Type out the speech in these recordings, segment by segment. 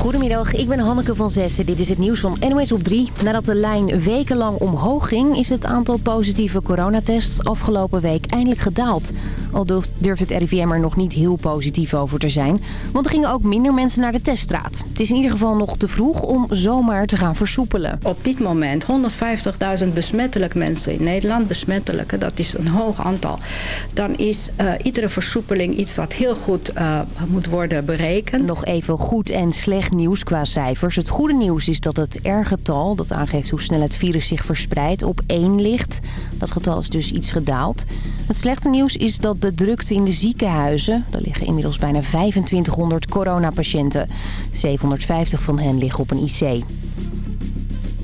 Goedemiddag, ik ben Hanneke van Zessen. Dit is het nieuws van NOS op 3. Nadat de lijn wekenlang omhoog ging... is het aantal positieve coronatests afgelopen week eindelijk gedaald. Al durft het RIVM er nog niet heel positief over te zijn. Want er gingen ook minder mensen naar de teststraat. Het is in ieder geval nog te vroeg om zomaar te gaan versoepelen. Op dit moment 150.000 besmettelijk mensen in Nederland. Besmettelijke, dat is een hoog aantal. Dan is uh, iedere versoepeling iets wat heel goed uh, moet worden berekend. Nog even goed en slecht nieuws qua cijfers. Het goede nieuws is dat het R-getal, dat aangeeft hoe snel het virus zich verspreidt, op 1 ligt. Dat getal is dus iets gedaald. Het slechte nieuws is dat de drukte in de ziekenhuizen... er liggen inmiddels bijna 2500 coronapatiënten. 750 van hen liggen op een IC.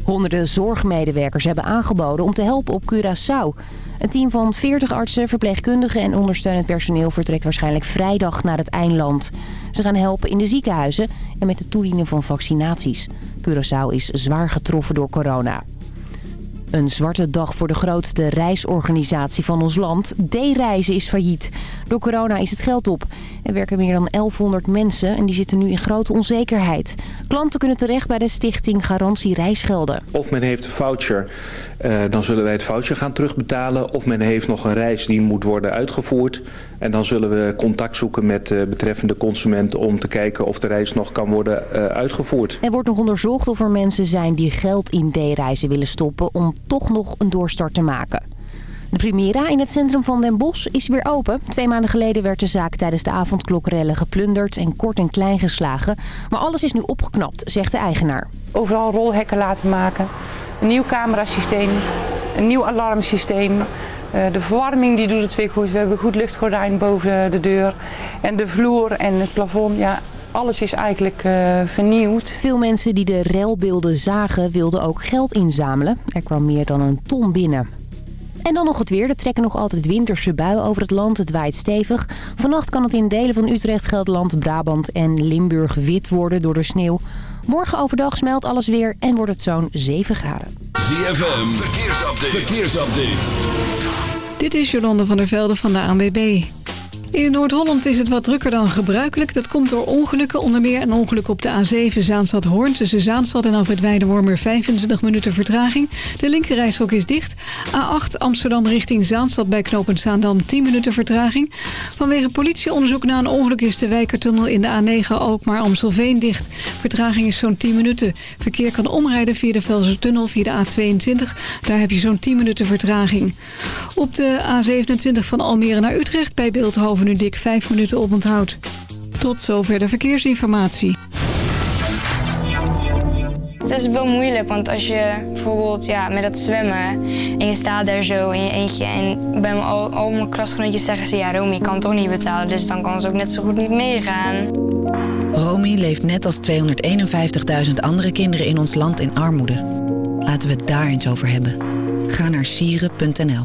Honderden zorgmedewerkers hebben aangeboden om te helpen op Curaçao. Een team van 40 artsen, verpleegkundigen en ondersteunend personeel vertrekt waarschijnlijk vrijdag naar het eiland. Ze gaan helpen in de ziekenhuizen en met het toedienen van vaccinaties. Curaçao is zwaar getroffen door corona. Een zwarte dag voor de grootste reisorganisatie van ons land. D-Reizen is failliet. Door corona is het geld op. Er werken meer dan 1100 mensen en die zitten nu in grote onzekerheid. Klanten kunnen terecht bij de stichting Garantie Reisgelden. Of men heeft een voucher, uh, dan zullen wij het voucher gaan terugbetalen. Of men heeft nog een reis die moet worden uitgevoerd. En dan zullen we contact zoeken met de betreffende consument om te kijken of de reis nog kan worden uh, uitgevoerd. Er wordt nog onderzocht of er mensen zijn die geld in D-reizen willen stoppen om toch nog een doorstart te maken. De Primera in het centrum van Den Bosch is weer open. Twee maanden geleden werd de zaak tijdens de avondklokrellen geplunderd en kort en klein geslagen. Maar alles is nu opgeknapt, zegt de eigenaar. Overal rolhekken laten maken, een nieuw camerasysteem, een nieuw alarmsysteem. De verwarming die doet het weer goed. We hebben goed luchtgordijn boven de deur. En de vloer en het plafond, ja, alles is eigenlijk uh, vernieuwd. Veel mensen die de relbeelden zagen wilden ook geld inzamelen. Er kwam meer dan een ton binnen. En dan nog het weer. Er trekken nog altijd winterse buien over het land. Het waait stevig. Vannacht kan het in delen van Utrecht, Gelderland, Brabant en Limburg wit worden door de sneeuw. Morgen overdag smelt alles weer en wordt het zo'n 7 graden. ZFM, verkeersupdate. verkeersupdate. Dit is Jolande van der Velde van de ANWB. In Noord-Holland is het wat drukker dan gebruikelijk. Dat komt door ongelukken, onder meer een ongeluk op de A7 Zaanstad-Hoorn... tussen Zaanstad en Alfred Weidewormer 25 minuten vertraging. De linkerrijstrook is dicht. A8 Amsterdam richting Zaanstad bij knooppunt Zaandam 10 minuten vertraging. Vanwege politieonderzoek na een ongeluk is de Wijkertunnel in de A9 ook maar Amstelveen dicht. Vertraging is zo'n 10 minuten. Verkeer kan omrijden via de Velsertunnel via de A22. Daar heb je zo'n 10 minuten vertraging. Op de A27 van Almere naar Utrecht bij Beeldhoven nu dik 5 minuten op onthoud. Tot zover de verkeersinformatie. Het is wel moeilijk, want als je bijvoorbeeld ja, met dat zwemmen... en je staat daar zo in je eentje... en bij al, al mijn klasgenootjes zeggen ze... ja, Romy kan toch niet betalen, dus dan kan ze ook net zo goed niet meegaan. Romy leeft net als 251.000 andere kinderen in ons land in armoede. Laten we het daar eens over hebben. Ga naar sieren.nl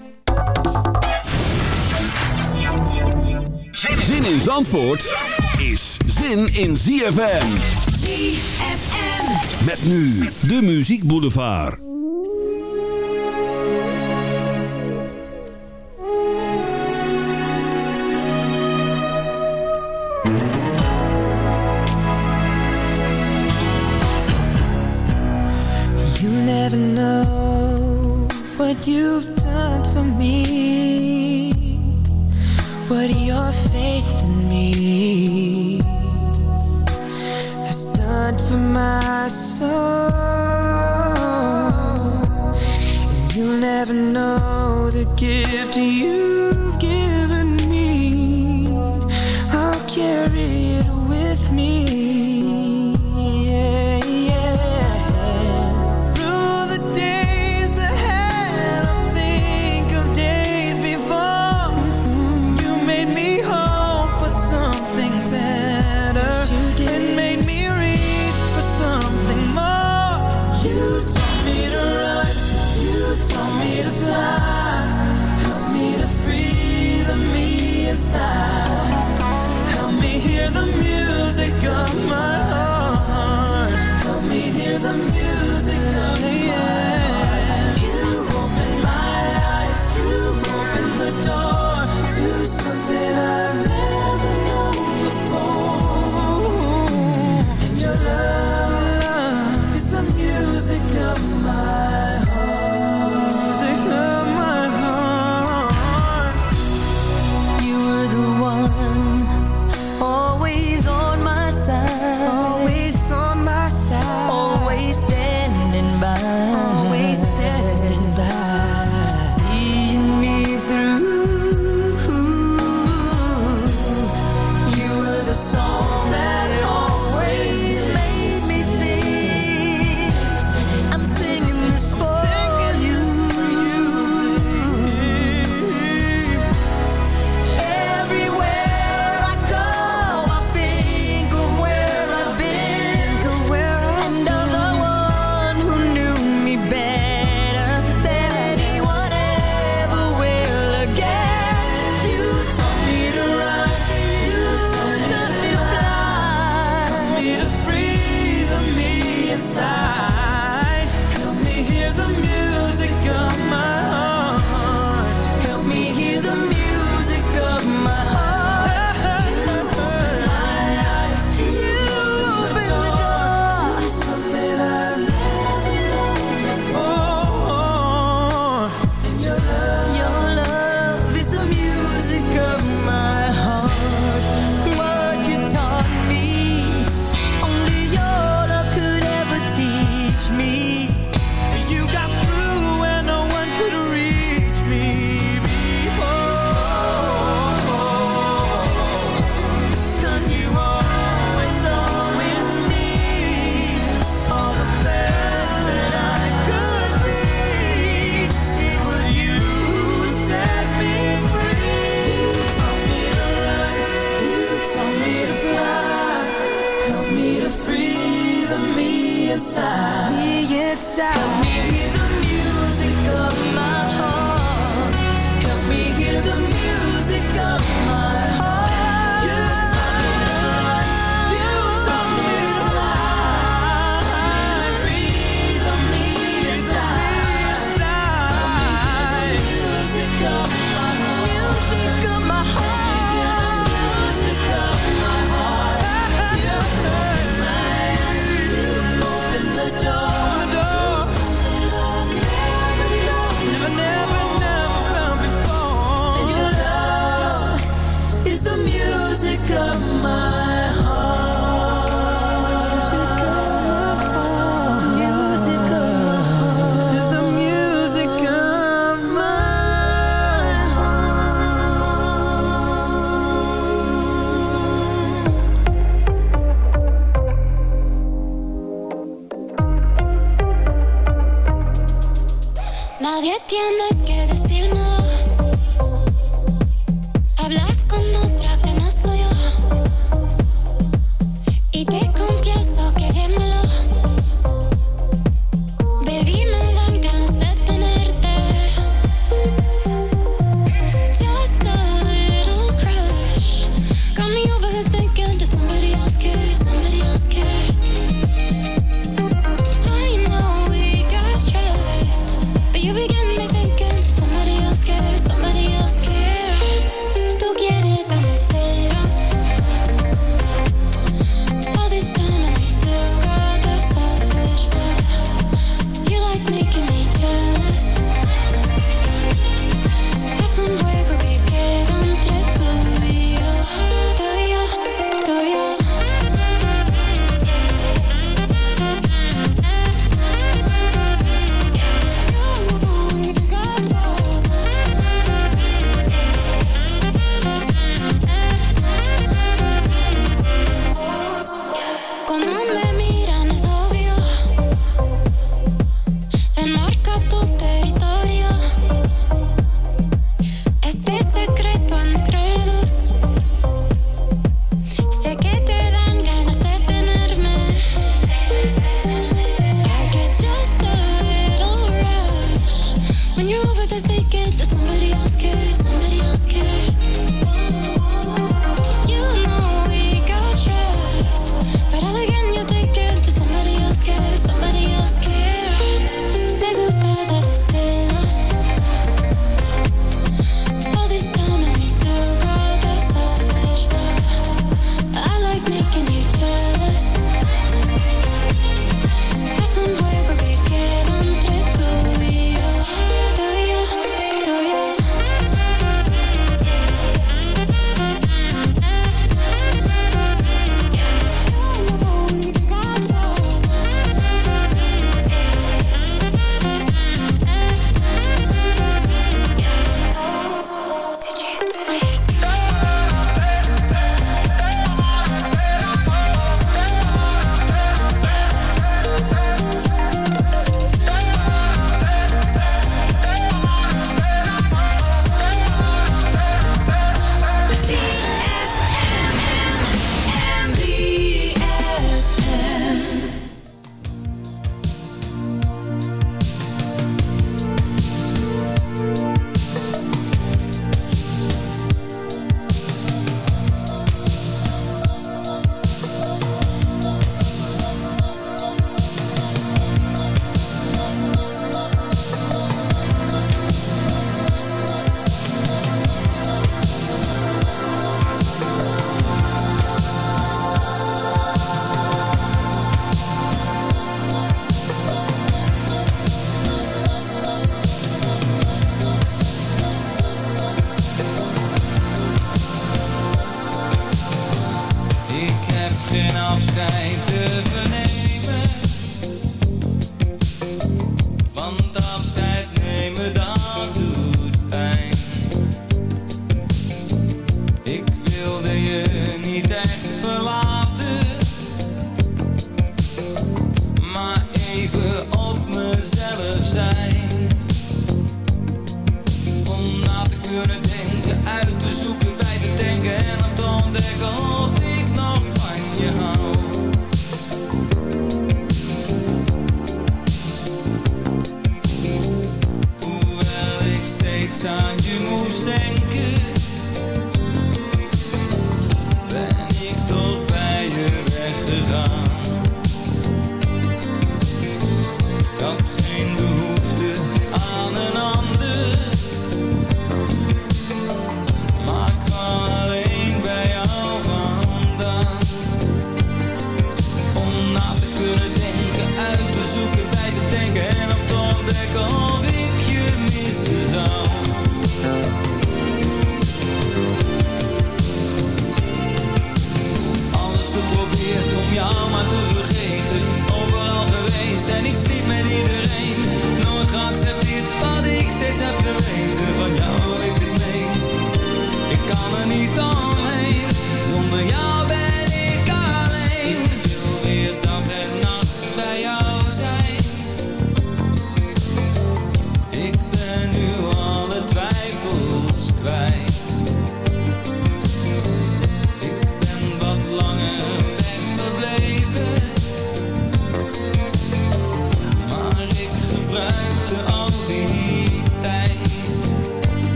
In Zandvoort is zin in ZFM. ZFM. Met nu de Muziek Boulevard. You never know what you've done for me. What your faith in has done for my soul. You'll never know the gift you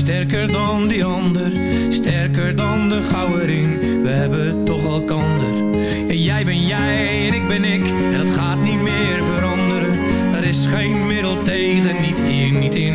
Sterker dan die ander. Sterker dan de gouden. We hebben toch elkander. Ja, jij ben jij en ik ben ik. En dat gaat niet meer veranderen. Daar is geen middel tegen. Niet hier, niet in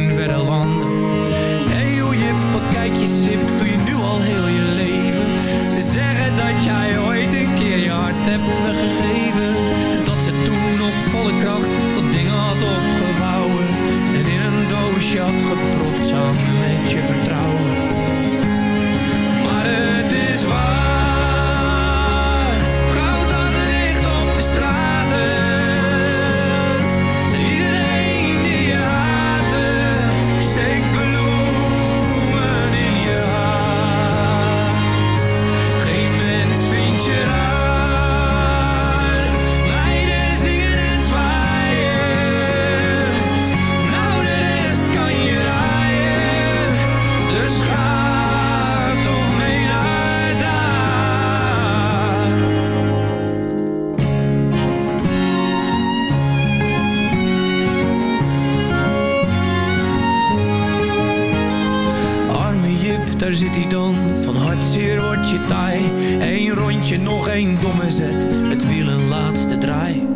Hartzeer wordt je taai. Eén rondje, nog één domme zet. Het wiel een laatste draai.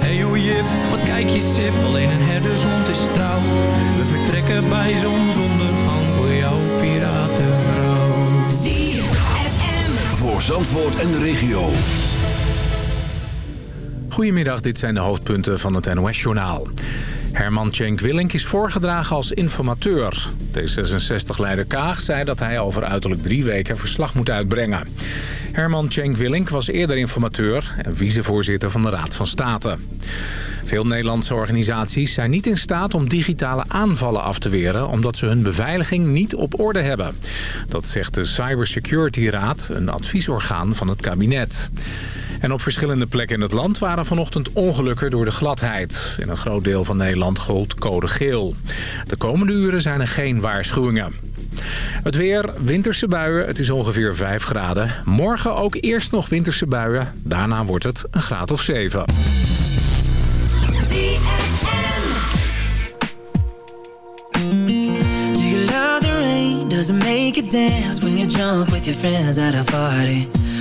Hey hoe Jip, wat kijk je sip. Alleen een herdershond is trouw. We vertrekken bij zonsondergang voor jouw piratenvrouw. Voor Zandvoort en de regio. Goedemiddag, dit zijn de hoofdpunten van het NOS-journaal. Herman Cenk Willink is voorgedragen als informateur. D66-leider Kaag zei dat hij over uiterlijk drie weken verslag moet uitbrengen. Herman Cenk Willink was eerder informateur en vicevoorzitter van de Raad van State. Veel Nederlandse organisaties zijn niet in staat om digitale aanvallen af te weren... omdat ze hun beveiliging niet op orde hebben. Dat zegt de Cybersecurity Raad, een adviesorgaan van het kabinet. En op verschillende plekken in het land waren vanochtend ongelukken door de gladheid. In een groot deel van Nederland gold code geel. De komende uren zijn er geen waarschuwingen. Het weer, winterse buien, het is ongeveer 5 graden. Morgen ook eerst nog winterse buien, daarna wordt het een graad of 7. Do you love the rain? Does it make you dance when you're drunk with your friends at a party?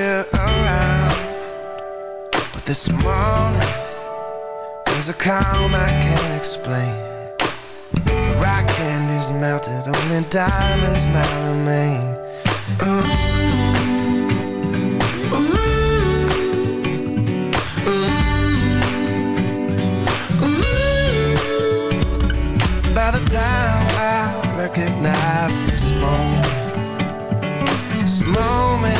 you're around But this morning There's a calm I can't explain The rock candy's melted Only diamonds now remain Ooh, ooh, ooh, ooh. By the time I recognize this moment This moment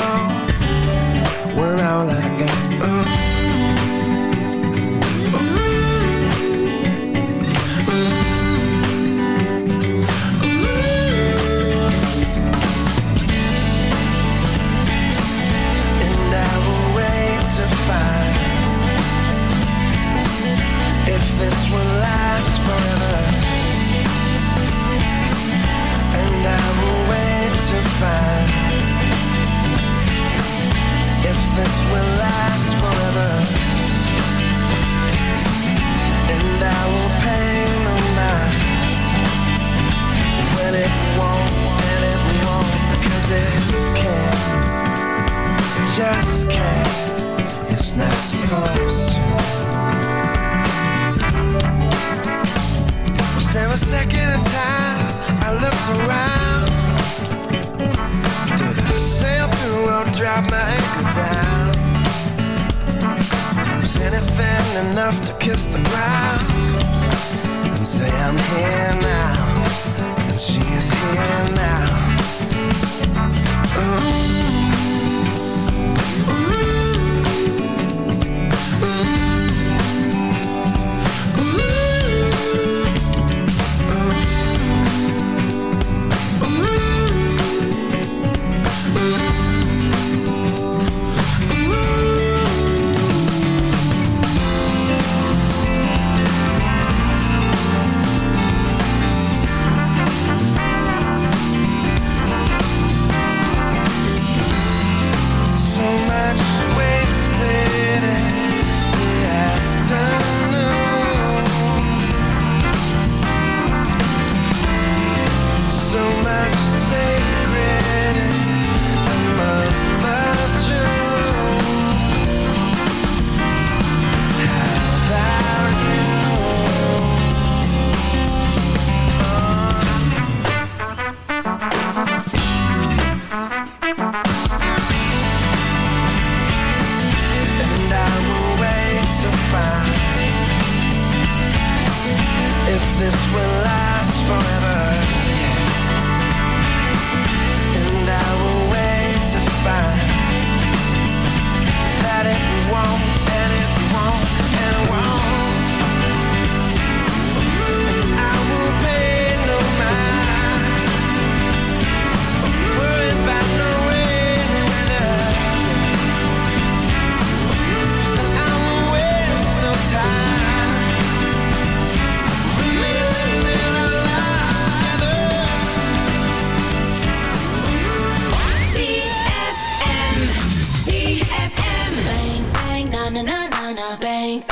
just can't. It's not supposed to. Was there a second time I looked around? Did I sail through or drop my anchor down? Was anything enough to kiss the ground and say I'm here now and she is here now?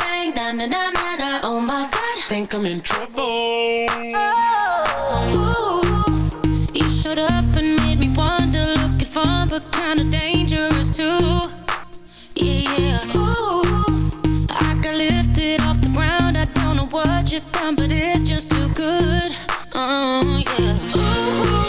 bang, na na na na na. Oh my God, think I'm in trouble. Oh. Ooh, you showed up and made me wonder, looking fun but kinda dangerous too. Yeah, yeah. Ooh, I got lifted off the ground. I don't know what you've done, but it's just too good. Oh yeah. Ooh.